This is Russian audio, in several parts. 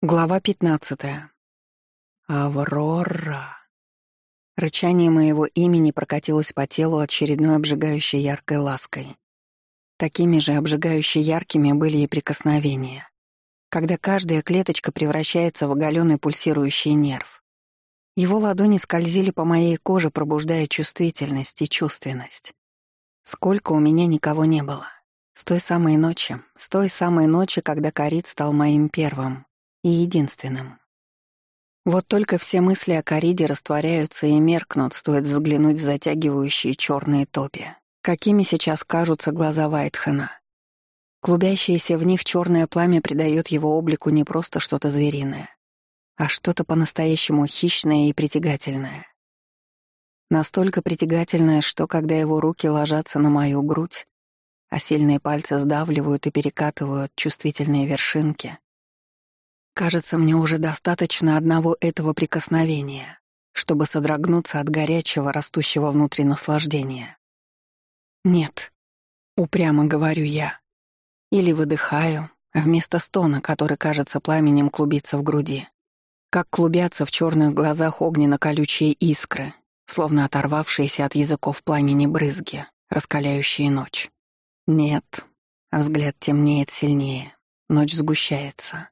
Глава пятнадцатая. Аврора. Рычание моего имени прокатилось по телу очередной обжигающей яркой лаской. Такими же обжигающе яркими были и прикосновения, когда каждая клеточка превращается в оголенный пульсирующий нерв. Его ладони скользили по моей коже, пробуждая чувствительность и чувственность. Сколько у меня никого не было. С той самой ночи, с той самой ночи, когда Карит стал моим первым, и единственным. Вот только все мысли о кориде растворяются и меркнут, стоит взглянуть в затягивающие черные топи, какими сейчас кажутся глаза Вайтхана? Клубящееся в них черное пламя придает его облику не просто что-то звериное, а что-то по-настоящему хищное и притягательное. Настолько притягательное, что когда его руки ложатся на мою грудь, а сильные пальцы сдавливают и перекатывают чувствительные вершинки, Кажется, мне уже достаточно одного этого прикосновения, чтобы содрогнуться от горячего, растущего внутри наслаждения. «Нет», — упрямо говорю я. Или выдыхаю, вместо стона, который, кажется, пламенем клубиться в груди. Как клубятся в черных глазах огненно-колючие искры, словно оторвавшиеся от языков пламени брызги, раскаляющие ночь. «Нет», — взгляд темнеет сильнее, ночь сгущается.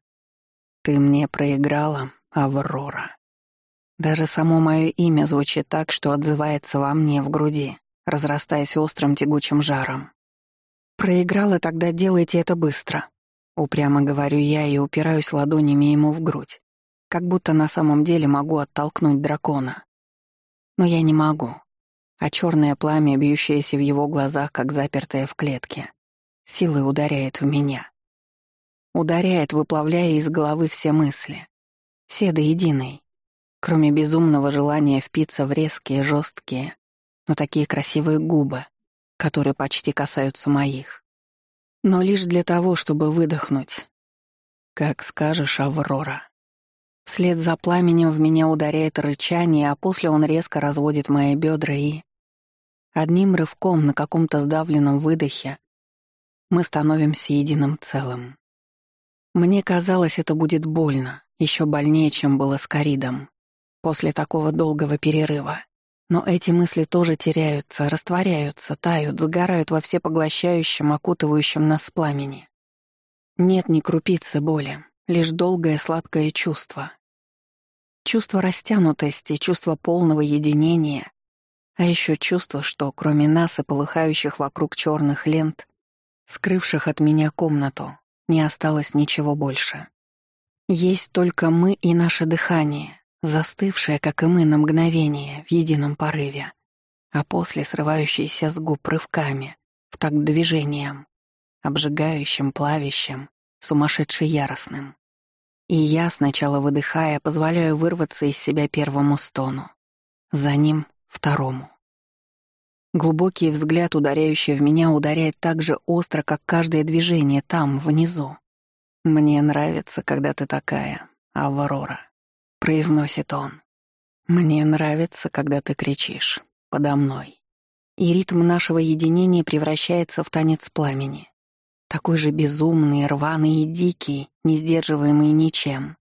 Ты мне проиграла, Аврора. Даже само мое имя звучит так, что отзывается во мне в груди, разрастаясь острым тягучим жаром. «Проиграла, тогда делайте это быстро», — упрямо говорю я и упираюсь ладонями ему в грудь, как будто на самом деле могу оттолкнуть дракона. Но я не могу, а черное пламя, бьющееся в его глазах, как запертое в клетке, силой ударяет в меня ударяет, выплавляя из головы все мысли. Все до единой. Кроме безумного желания впиться в резкие, жесткие, но такие красивые губы, которые почти касаются моих. Но лишь для того, чтобы выдохнуть. Как скажешь, Аврора. Вслед за пламенем в меня ударяет рычание, а после он резко разводит мои бедра и... Одним рывком на каком-то сдавленном выдохе мы становимся единым целым. Мне казалось, это будет больно, еще больнее, чем было с Каридом, после такого долгого перерыва. Но эти мысли тоже теряются, растворяются, тают, сгорают во всепоглощающем, окутывающем нас пламени. Нет ни крупицы боли, лишь долгое сладкое чувство. Чувство растянутости, чувство полного единения, а еще чувство, что кроме нас и полыхающих вокруг черных лент, скрывших от меня комнату, не осталось ничего больше. Есть только мы и наше дыхание, застывшее, как и мы, на мгновение, в едином порыве, а после срывающееся с губ рывками, в такт движением, обжигающим, плавящим, сумасшедше яростным. И я, сначала выдыхая, позволяю вырваться из себя первому стону, за ним — второму. Глубокий взгляд, ударяющий в меня, ударяет так же остро, как каждое движение там, внизу. «Мне нравится, когда ты такая, Аврора», — произносит он. «Мне нравится, когда ты кричишь. Подо мной». И ритм нашего единения превращается в танец пламени. Такой же безумный, рваный и дикий, не сдерживаемый ничем.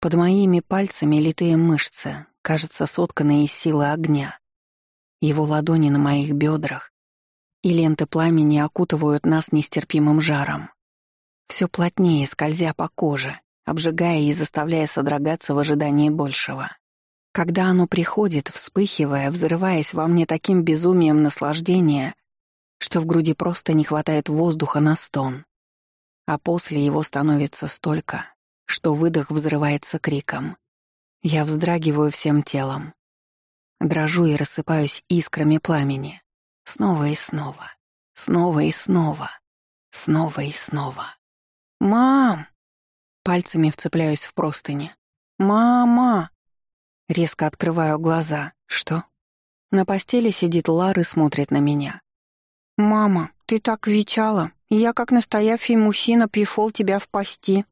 Под моими пальцами литые мышцы, кажется, сотканные из силы огня его ладони на моих бедрах, и ленты пламени окутывают нас нестерпимым жаром. Все плотнее, скользя по коже, обжигая и заставляя содрогаться в ожидании большего. Когда оно приходит, вспыхивая, взрываясь во мне таким безумием наслаждения, что в груди просто не хватает воздуха на стон. А после его становится столько, что выдох взрывается криком. Я вздрагиваю всем телом, Дрожу и рассыпаюсь искрами пламени. Снова и снова. Снова и снова. Снова и снова. «Мам!» Пальцами вцепляюсь в простыни. «Мама!» Резко открываю глаза. «Что?» На постели сидит Лар и смотрит на меня. «Мама, ты так вичала. Я, как настоящий мужчина, пришел тебя в пасти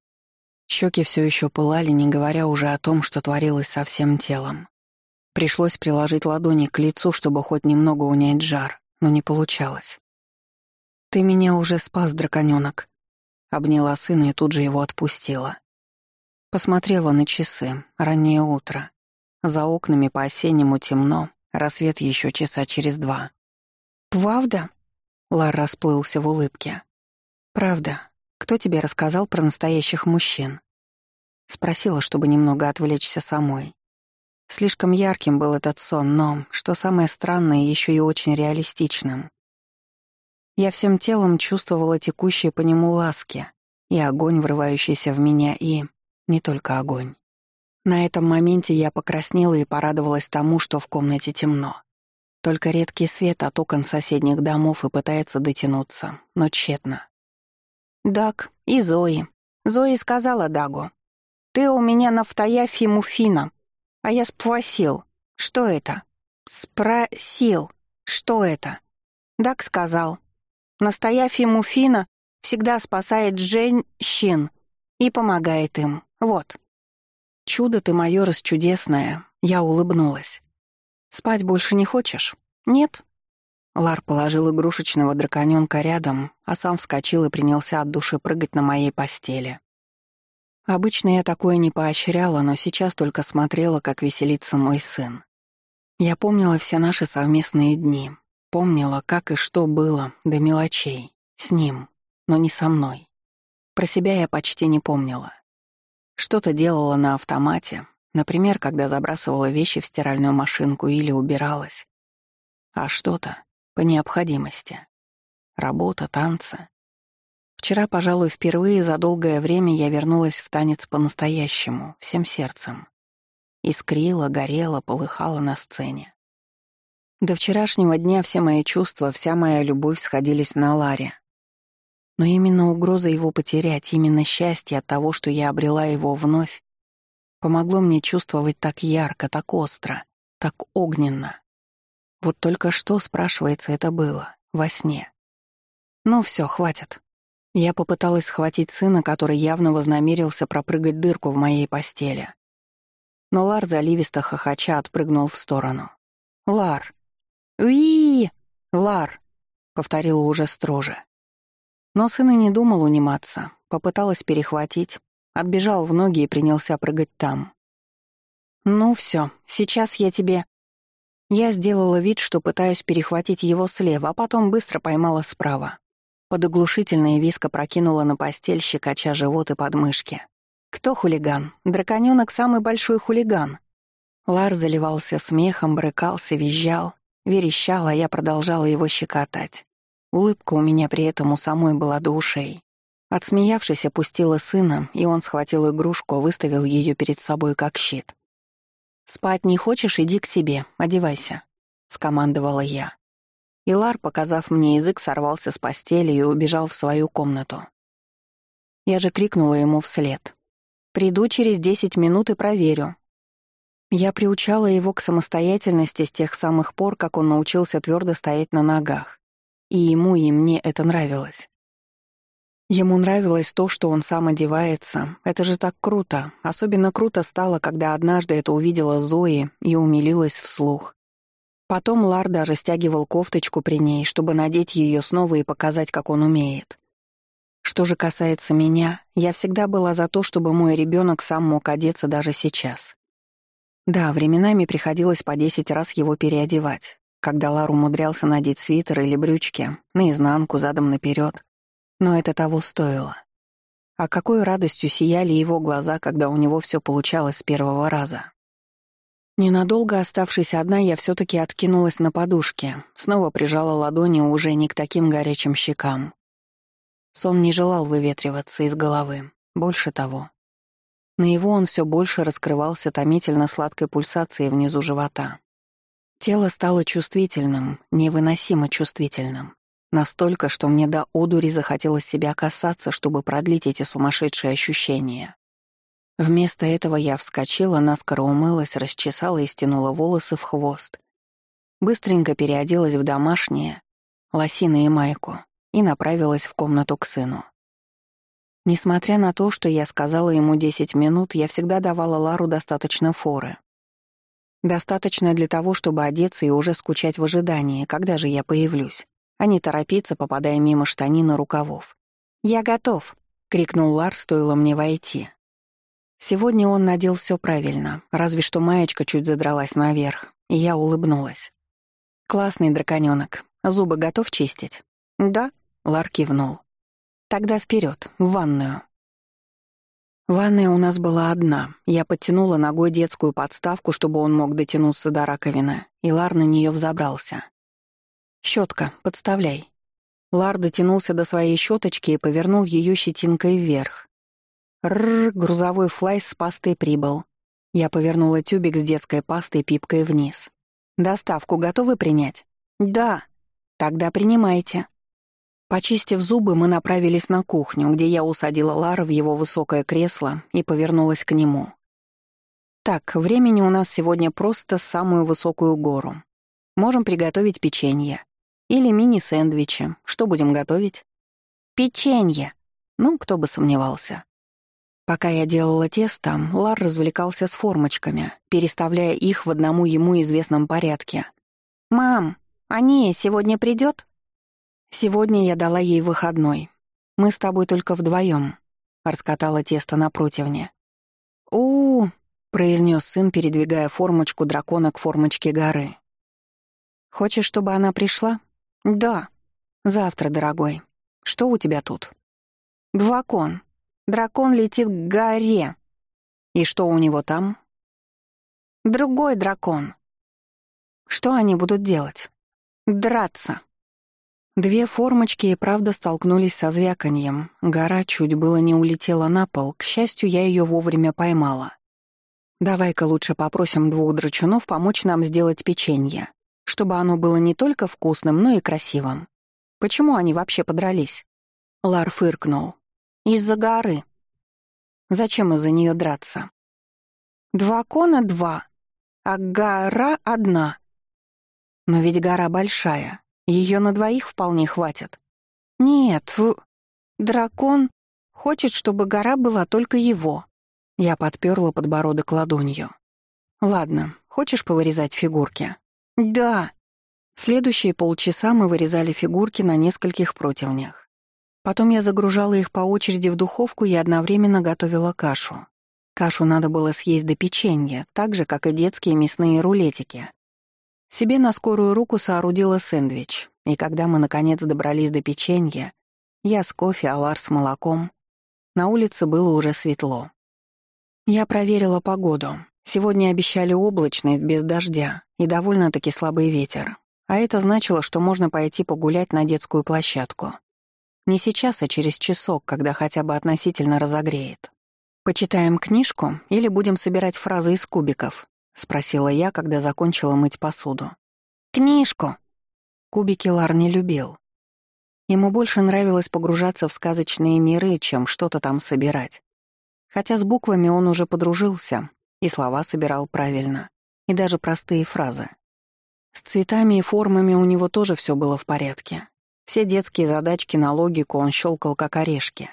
Щеки все еще пылали, не говоря уже о том, что творилось со всем телом. Пришлось приложить ладони к лицу, чтобы хоть немного унять жар, но не получалось. «Ты меня уже спас, драконёнок», — обняла сына и тут же его отпустила. Посмотрела на часы, раннее утро. За окнами по-осеннему темно, рассвет еще часа через два. «Правда?» — Лар расплылся в улыбке. «Правда. Кто тебе рассказал про настоящих мужчин?» Спросила, чтобы немного отвлечься самой. Слишком ярким был этот сон, но, что самое странное, еще и очень реалистичным. Я всем телом чувствовала текущие по нему ласки и огонь, врывающийся в меня, и не только огонь. На этом моменте я покраснела и порадовалась тому, что в комнате темно. Только редкий свет от окон соседних домов и пытается дотянуться, но тщетно. «Даг и Зои. Зои сказала Дагу. Ты у меня на фтаяфи муфина», а я спросил, что это? Спросил, что это? Дак сказал. Настоящий муфина всегда спасает женщин и помогает им. Вот. Чудо ты мое расчудесное. Я улыбнулась. Спать больше не хочешь? Нет? Лар положил игрушечного драконёнка рядом, а сам вскочил и принялся от души прыгать на моей постели. Обычно я такое не поощряла, но сейчас только смотрела, как веселится мой сын. Я помнила все наши совместные дни. Помнила, как и что было, до мелочей. С ним, но не со мной. Про себя я почти не помнила. Что-то делала на автомате, например, когда забрасывала вещи в стиральную машинку или убиралась. А что-то по необходимости. Работа, танцы. Вчера, пожалуй, впервые за долгое время я вернулась в танец по-настоящему, всем сердцем. Искрила, горела, полыхала на сцене. До вчерашнего дня все мои чувства, вся моя любовь сходились на Ларе. Но именно угроза его потерять, именно счастье от того, что я обрела его вновь, помогло мне чувствовать так ярко, так остро, так огненно. Вот только что, спрашивается, это было, во сне. Ну все, хватит. Я попыталась схватить сына, который явно вознамерился пропрыгать дырку в моей постели. Но Лар заливисто хохоча отпрыгнул в сторону. «Лар! Уи! Лар!» — повторила уже строже. Но сын и не думал униматься, попыталась перехватить, отбежал в ноги и принялся прыгать там. «Ну все, сейчас я тебе...» Я сделала вид, что пытаюсь перехватить его слева, а потом быстро поймала справа. Под оглушительный виск прокинула на постель, щекоча живот и подмышки. «Кто хулиган? Драконёнок — самый большой хулиган!» Лар заливался смехом, брыкался, визжал, верещал, а я продолжала его щекотать. Улыбка у меня при этом у самой была до ушей. Отсмеявшись, опустила сына, и он схватил игрушку, выставил ее перед собой как щит. «Спать не хочешь? Иди к себе, одевайся», — скомандовала я. Илар, показав мне язык, сорвался с постели и убежал в свою комнату. Я же крикнула ему вслед. «Приду через десять минут и проверю». Я приучала его к самостоятельности с тех самых пор, как он научился твердо стоять на ногах. И ему, и мне это нравилось. Ему нравилось то, что он сам одевается. Это же так круто. Особенно круто стало, когда однажды это увидела Зои и умилилась вслух. Потом Лар даже стягивал кофточку при ней, чтобы надеть ее снова и показать, как он умеет. Что же касается меня, я всегда была за то, чтобы мой ребенок сам мог одеться даже сейчас. Да, временами приходилось по десять раз его переодевать, когда Лар умудрялся надеть свитер или брючки, наизнанку, задом наперед. Но это того стоило. А какой радостью сияли его глаза, когда у него все получалось с первого раза. Ненадолго оставшись одна, я все таки откинулась на подушке, снова прижала ладони уже не к таким горячим щекам. Сон не желал выветриваться из головы, больше того. На его он все больше раскрывался томительно сладкой пульсацией внизу живота. Тело стало чувствительным, невыносимо чувствительным. Настолько, что мне до одури захотелось себя касаться, чтобы продлить эти сумасшедшие ощущения. Вместо этого я вскочила, наскоро умылась, расчесала и стянула волосы в хвост. Быстренько переоделась в домашнее, лосины и майку, и направилась в комнату к сыну. Несмотря на то, что я сказала ему 10 минут, я всегда давала Лару достаточно форы. Достаточно для того, чтобы одеться и уже скучать в ожидании, когда же я появлюсь, а не торопиться, попадая мимо штанина рукавов. «Я готов!» — крикнул Лар, стоило мне войти. Сегодня он надел все правильно, разве что маечка чуть задралась наверх, и я улыбнулась. «Классный драконёнок. Зубы готов чистить?» «Да», — Лар кивнул. «Тогда вперед, в ванную». Ванная у нас была одна. Я подтянула ногой детскую подставку, чтобы он мог дотянуться до раковины, и Лар на нее взобрался. «Щетка, подставляй». Лар дотянулся до своей щеточки и повернул ее щетинкой вверх. Рр, грузовой флай с пастой прибыл. Я повернула тюбик с детской пастой пипкой вниз. Доставку готовы принять? Да. Тогда принимайте. Почистив зубы, мы направились на кухню, где я усадила Лара в его высокое кресло и повернулась к нему. Так, времени у нас сегодня просто самую высокую гору. Можем приготовить печенье. Или мини-сэндвичи. Что будем готовить? Печенье. Ну, кто бы сомневался. Пока я делала тесто, Лар развлекался с формочками, переставляя их в одному ему известном порядке. «Мам, они сегодня придет?» «Сегодня я дала ей выходной. Мы с тобой только вдвоем», — раскатала тесто на противне. у, произнес сын, передвигая формочку дракона к формочке горы. «Хочешь, чтобы она пришла?» «Да. Завтра, дорогой. Что у тебя тут?» Двакон. Дракон летит к горе. И что у него там? Другой дракон. Что они будут делать? Драться. Две формочки и правда столкнулись со звяканьем. Гора чуть было не улетела на пол. К счастью, я ее вовремя поймала. Давай-ка лучше попросим двух драчунов помочь нам сделать печенье, чтобы оно было не только вкусным, но и красивым. Почему они вообще подрались? Лар фыркнул. Из-за горы. Зачем из-за нее драться? Два кона — два, а гора — одна. Но ведь гора большая, ее на двоих вполне хватит. Нет, в... дракон хочет, чтобы гора была только его. Я подперла подбородок ладонью. Ладно, хочешь повырезать фигурки? Да. Следующие полчаса мы вырезали фигурки на нескольких противнях. Потом я загружала их по очереди в духовку и одновременно готовила кашу. Кашу надо было съесть до печенья, так же, как и детские мясные рулетики. Себе на скорую руку соорудила сэндвич, и когда мы, наконец, добрались до печенья, я с кофе, Алар с молоком, на улице было уже светло. Я проверила погоду. Сегодня обещали облачность без дождя и довольно-таки слабый ветер, а это значило, что можно пойти погулять на детскую площадку — не сейчас, а через часок, когда хотя бы относительно разогреет. «Почитаем книжку или будем собирать фразы из кубиков?» — спросила я, когда закончила мыть посуду. «Книжку!» Кубики Лар не любил. Ему больше нравилось погружаться в сказочные миры, чем что-то там собирать. Хотя с буквами он уже подружился, и слова собирал правильно, и даже простые фразы. С цветами и формами у него тоже все было в порядке. Все детские задачки на логику он щелкал как орешки.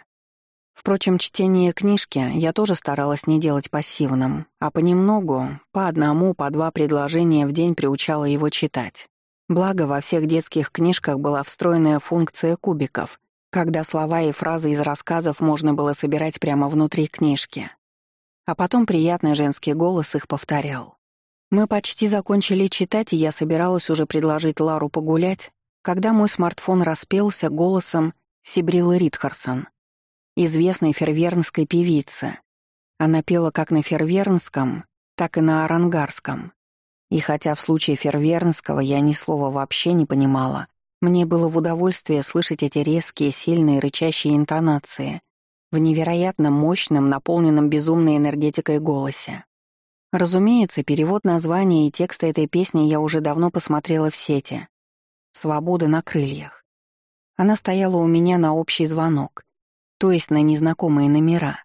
Впрочем, чтение книжки я тоже старалась не делать пассивным, а понемногу, по одному, по два предложения в день приучала его читать. Благо, во всех детских книжках была встроенная функция кубиков, когда слова и фразы из рассказов можно было собирать прямо внутри книжки. А потом приятный женский голос их повторял. Мы почти закончили читать, и я собиралась уже предложить Лару погулять, когда мой смартфон распелся голосом Сибрилы Ритхарсон, известной фервернской певицы. Она пела как на фервернском, так и на арангарском. И хотя в случае фервернского я ни слова вообще не понимала, мне было в удовольствие слышать эти резкие, сильные, рычащие интонации в невероятно мощном, наполненном безумной энергетикой голосе. Разумеется, перевод названия и текста этой песни я уже давно посмотрела в сети, свобода на крыльях. Она стояла у меня на общий звонок, то есть на незнакомые номера.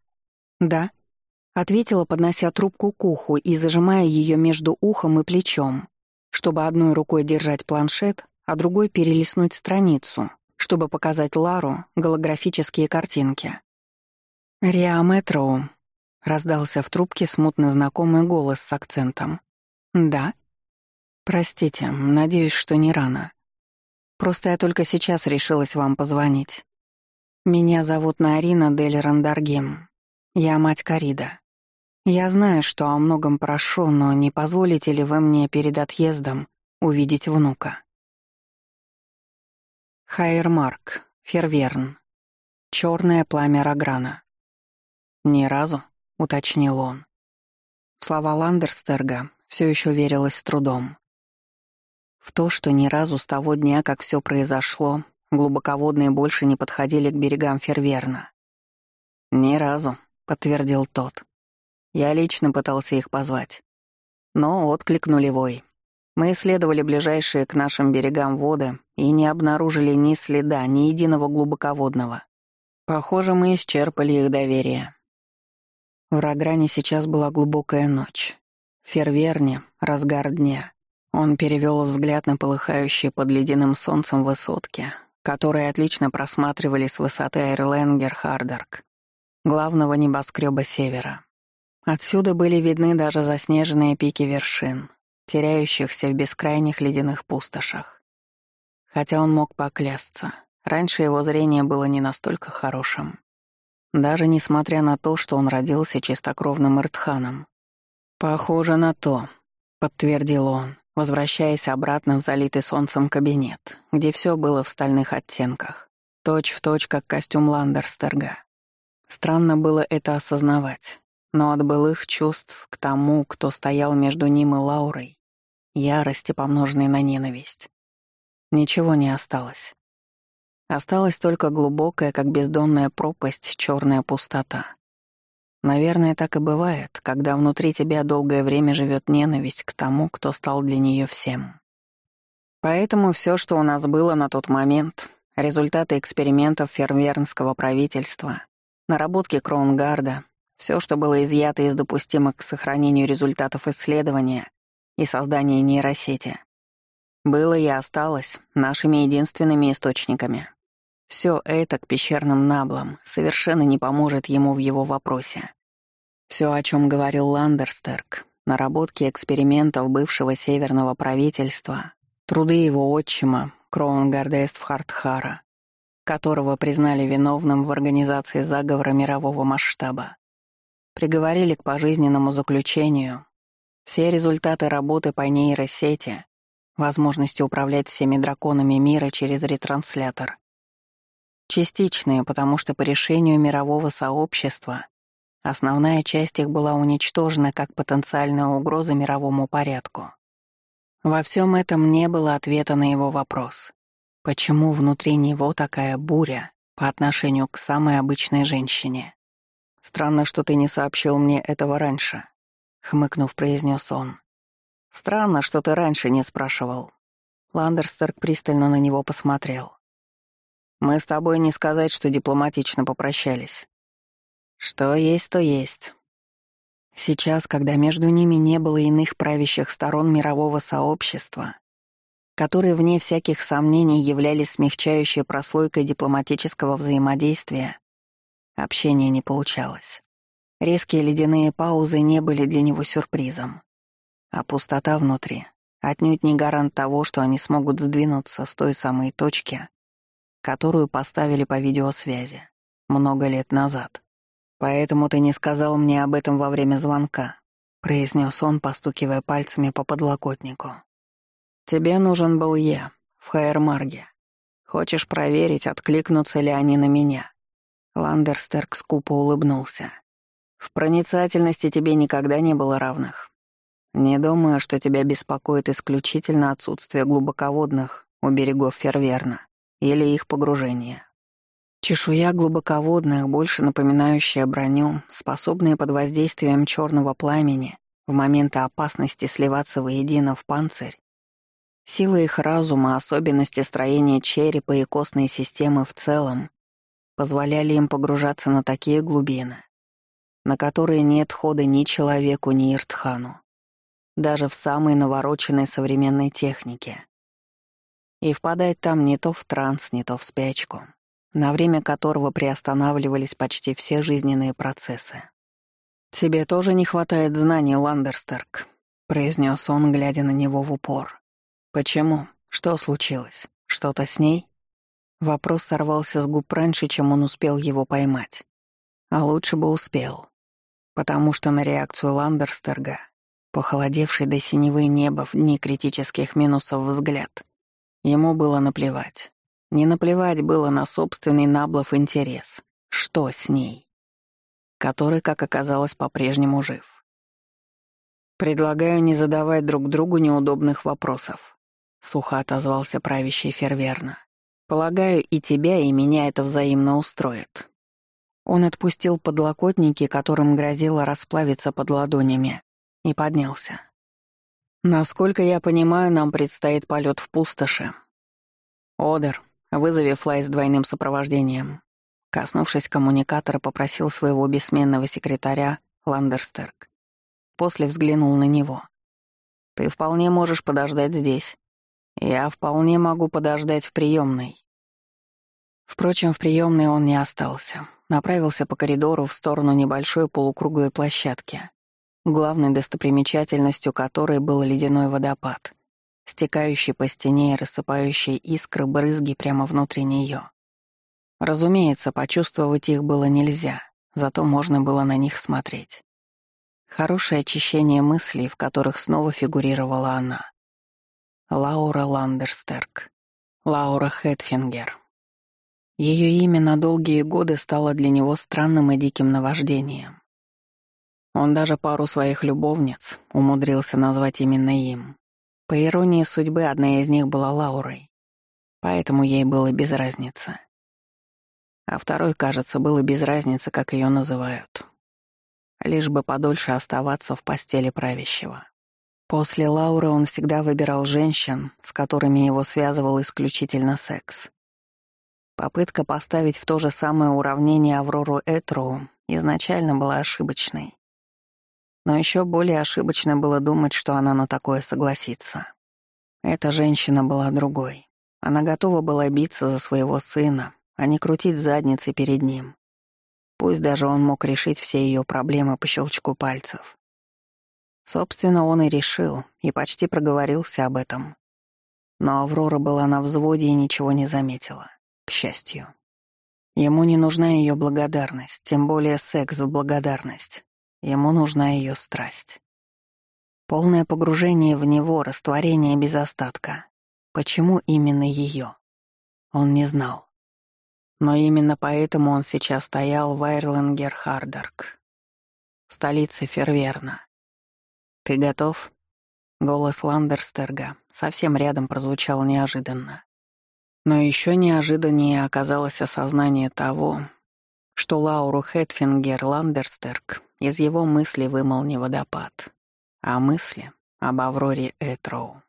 «Да», — ответила, поднося трубку к уху и зажимая ее между ухом и плечом, чтобы одной рукой держать планшет, а другой перелистнуть страницу, чтобы показать Лару голографические картинки. «Риаметро», — раздался в трубке смутно знакомый голос с акцентом. «Да?» «Простите, надеюсь, что не рано. Просто я только сейчас решилась вам позвонить. Меня зовут Нарина Дель Рандаргем. Я мать Карида. Я знаю, что о многом прошу, но не позволите ли вы мне перед отъездом увидеть внука? Хайермарк, Ферверн. Черное пламя Рограна. Ни разу, уточнил он. В слова Ландерстерга все еще верилось с трудом. В то, что ни разу с того дня, как все произошло, глубоководные больше не подходили к берегам Ферверна. «Ни разу», — подтвердил тот. «Я лично пытался их позвать. Но отклик нулевой. Мы исследовали ближайшие к нашим берегам воды и не обнаружили ни следа, ни единого глубоководного. Похоже, мы исчерпали их доверие». В Рогране сейчас была глубокая ночь. В Ферверне — разгар дня. Он перевел взгляд на полыхающие под ледяным солнцем высотки, которые отлично просматривали с высоты Айрленгер Хардарк, главного небоскреба севера. Отсюда были видны даже заснеженные пики вершин, теряющихся в бескрайних ледяных пустошах. Хотя он мог поклясться, раньше его зрение было не настолько хорошим. Даже несмотря на то, что он родился чистокровным Иртханом. «Похоже на то», — подтвердил он возвращаясь обратно в залитый солнцем кабинет, где все было в стальных оттенках, точь в точь, как костюм Ландерстерга. Странно было это осознавать, но от былых чувств к тому, кто стоял между ним и Лаурой, ярости, помноженной на ненависть, ничего не осталось. Осталась только глубокая, как бездонная пропасть, черная пустота. Наверное, так и бывает, когда внутри тебя долгое время живет ненависть к тому, кто стал для нее всем. Поэтому все, что у нас было на тот момент, результаты экспериментов фермерского правительства, наработки Кроунгарда, все, что было изъято из допустимых к сохранению результатов исследования и создания нейросети, было и осталось нашими единственными источниками. Все это к пещерным наблам совершенно не поможет ему в его вопросе. Все, о чем говорил Ландерстерк, наработки экспериментов бывшего северного правительства, труды его отчима, Кроунгардест Хартхара, которого признали виновным в организации заговора мирового масштаба. Приговорили к пожизненному заключению. Все результаты работы по нейросети, возможности управлять всеми драконами мира через ретранслятор. Частичные, потому что по решению мирового сообщества Основная часть их была уничтожена как потенциальная угроза мировому порядку. Во всем этом не было ответа на его вопрос. Почему внутри него такая буря по отношению к самой обычной женщине? «Странно, что ты не сообщил мне этого раньше», — хмыкнув, произнес он. «Странно, что ты раньше не спрашивал». Ландерстерк пристально на него посмотрел. «Мы с тобой не сказать, что дипломатично попрощались. Что есть, то есть. Сейчас, когда между ними не было иных правящих сторон мирового сообщества, которые, вне всяких сомнений, являлись смягчающей прослойкой дипломатического взаимодействия, общение не получалось. Резкие ледяные паузы не были для него сюрпризом. А пустота внутри отнюдь не гарант того, что они смогут сдвинуться с той самой точки, которую поставили по видеосвязи много лет назад. «Поэтому ты не сказал мне об этом во время звонка», — произнес он, постукивая пальцами по подлокотнику. «Тебе нужен был я, в Хайермарге. Хочешь проверить, откликнутся ли они на меня?» Ландерстерк скупо улыбнулся. «В проницательности тебе никогда не было равных. Не думаю, что тебя беспокоит исключительно отсутствие глубоководных у берегов Ферверна или их погружение. Чешуя глубоководная, больше напоминающая броню, способная под воздействием черного пламени в моменты опасности сливаться воедино в панцирь. Сила их разума, особенности строения черепа и костной системы в целом позволяли им погружаться на такие глубины, на которые нет хода ни человеку, ни Иртхану, даже в самой навороченной современной технике. И впадать там не то в транс, не то в спячку на время которого приостанавливались почти все жизненные процессы. «Тебе тоже не хватает знаний, Ландерстерк», — произнес он, глядя на него в упор. «Почему? Что случилось? Что-то с ней?» Вопрос сорвался с губ раньше, чем он успел его поймать. А лучше бы успел. Потому что на реакцию Ландерстерга, похолодевший до синевы неба в дни критических минусов взгляд, ему было наплевать. Не наплевать было на собственный наблов интерес. Что с ней? Который, как оказалось, по-прежнему жив. «Предлагаю не задавать друг другу неудобных вопросов», — сухо отозвался правящий Ферверна. «Полагаю, и тебя, и меня это взаимно устроит». Он отпустил подлокотники, которым грозило расплавиться под ладонями, и поднялся. «Насколько я понимаю, нам предстоит полет в пустоши». «Одер, вызове флай с двойным сопровождением. Коснувшись коммуникатора, попросил своего бессменного секретаря Ландерстерк. После взглянул на него. «Ты вполне можешь подождать здесь. Я вполне могу подождать в приемной». Впрочем, в приемной он не остался. Направился по коридору в сторону небольшой полукруглой площадки, главной достопримечательностью которой был ледяной водопад — стекающие по стене и рассыпающие искры брызги прямо внутри нее. Разумеется, почувствовать их было нельзя, зато можно было на них смотреть. Хорошее очищение мыслей, в которых снова фигурировала она. Лаура Ландерстерк. Лаура Хэтфингер. Ее имя на долгие годы стало для него странным и диким наваждением. Он даже пару своих любовниц умудрился назвать именно им. По иронии судьбы, одна из них была Лаурой, поэтому ей было без разницы. А второй, кажется, было без разницы, как ее называют. Лишь бы подольше оставаться в постели правящего. После Лауры он всегда выбирал женщин, с которыми его связывал исключительно секс. Попытка поставить в то же самое уравнение Аврору Этроу изначально была ошибочной. Но еще более ошибочно было думать, что она на такое согласится. Эта женщина была другой. Она готова была биться за своего сына, а не крутить задницы перед ним. Пусть даже он мог решить все ее проблемы по щелчку пальцев. Собственно, он и решил, и почти проговорился об этом. Но Аврора была на взводе и ничего не заметила, к счастью. Ему не нужна ее благодарность, тем более секс в благодарность. Ему нужна ее страсть. Полное погружение в него, растворение без остатка. Почему именно ее? Он не знал. Но именно поэтому он сейчас стоял в Айрлингер-Хардарк, столице Ферверна. «Ты готов?» Голос Ландерстерга совсем рядом прозвучал неожиданно. Но еще неожиданнее оказалось осознание того, что Лауру Хэтфингер Ландерстерк из его мысли вымыл не водопад, а мысли об Авроре Этроу.